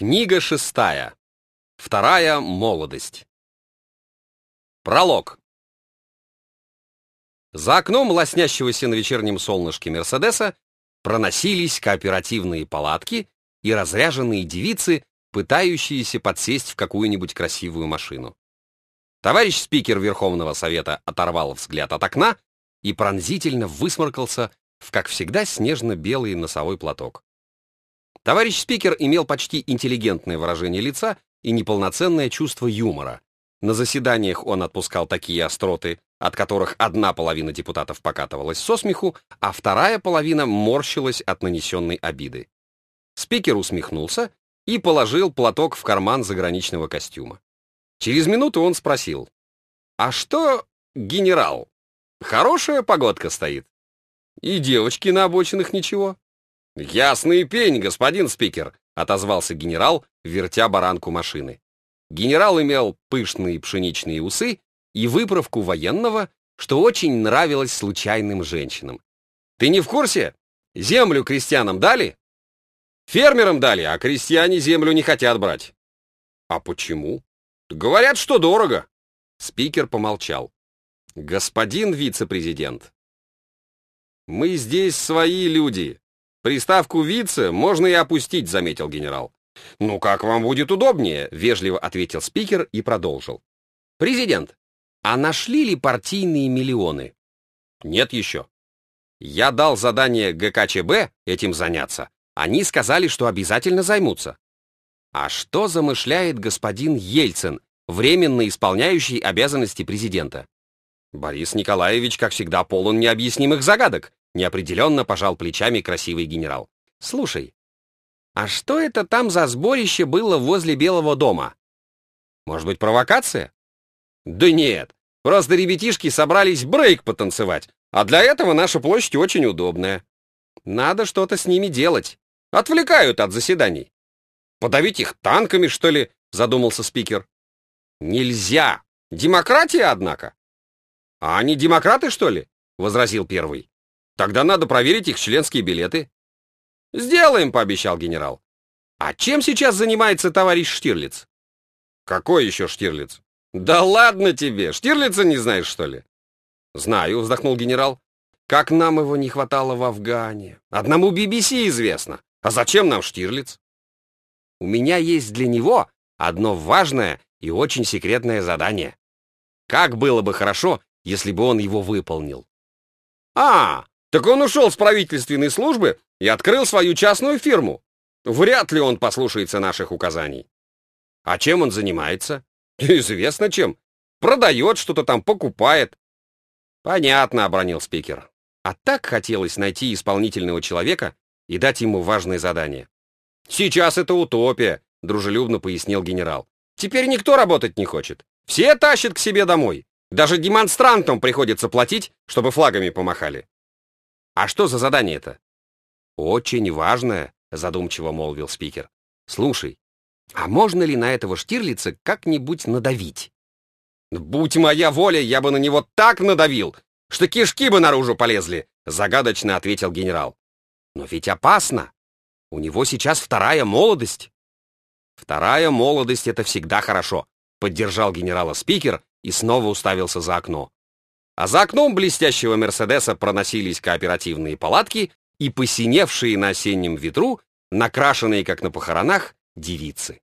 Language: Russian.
Книга шестая. Вторая молодость. Пролог. За окном лоснящегося на вечернем солнышке Мерседеса проносились кооперативные палатки и разряженные девицы, пытающиеся подсесть в какую-нибудь красивую машину. Товарищ спикер Верховного Совета оторвал взгляд от окна и пронзительно высморкался в, как всегда, снежно-белый носовой платок. Товарищ спикер имел почти интеллигентное выражение лица и неполноценное чувство юмора. На заседаниях он отпускал такие остроты, от которых одна половина депутатов покатывалась со смеху, а вторая половина морщилась от нанесенной обиды. Спикер усмехнулся и положил платок в карман заграничного костюма. Через минуту он спросил, «А что, генерал, хорошая погодка стоит? И девочки на обочинах ничего?» «Ясный пень, господин спикер», — отозвался генерал, вертя баранку машины. Генерал имел пышные пшеничные усы и выправку военного, что очень нравилось случайным женщинам. «Ты не в курсе? Землю крестьянам дали?» «Фермерам дали, а крестьяне землю не хотят брать». «А почему?» «Говорят, что дорого». Спикер помолчал. «Господин вице-президент, мы здесь свои люди, «Приставку «вице» можно и опустить», — заметил генерал. «Ну, как вам будет удобнее», — вежливо ответил спикер и продолжил. «Президент, а нашли ли партийные миллионы?» «Нет еще. Я дал задание ГКЧБ этим заняться. Они сказали, что обязательно займутся». «А что замышляет господин Ельцин, временно исполняющий обязанности президента?» Борис Николаевич, как всегда, полон необъяснимых загадок. Неопределенно пожал плечами красивый генерал. «Слушай, а что это там за сборище было возле Белого дома? Может быть, провокация?» «Да нет, просто ребятишки собрались брейк потанцевать, а для этого наша площадь очень удобная. Надо что-то с ними делать. Отвлекают от заседаний. Подавить их танками, что ли?» — задумался спикер. «Нельзя! Демократия, однако!» «А они демократы, что ли?» — возразил первый. Тогда надо проверить их членские билеты. Сделаем, пообещал генерал. А чем сейчас занимается товарищ Штирлиц? Какой еще Штирлиц? Да ладно тебе, Штирлица не знаешь, что ли? Знаю, вздохнул генерал. Как нам его не хватало в Афгане. Одному BBC известно. А зачем нам Штирлиц? У меня есть для него одно важное и очень секретное задание. Как было бы хорошо, если бы он его выполнил. А, так он ушел с правительственной службы и открыл свою частную фирму. Вряд ли он послушается наших указаний. А чем он занимается? Известно чем. Продает что-то там, покупает. Понятно, обронил спикер. А так хотелось найти исполнительного человека и дать ему важное задание. Сейчас это утопия, дружелюбно пояснил генерал. Теперь никто работать не хочет. Все тащат к себе домой. Даже демонстрантам приходится платить, чтобы флагами помахали. «А что за задание это?» «Очень важное», — задумчиво молвил спикер. «Слушай, а можно ли на этого Штирлица как-нибудь надавить?» «Будь моя воля, я бы на него так надавил, что кишки бы наружу полезли», — загадочно ответил генерал. «Но ведь опасно. У него сейчас вторая молодость». «Вторая молодость — это всегда хорошо», — поддержал генерала спикер и снова уставился за окно а за окном блестящего Мерседеса проносились кооперативные палатки и посиневшие на осеннем ветру, накрашенные, как на похоронах, девицы.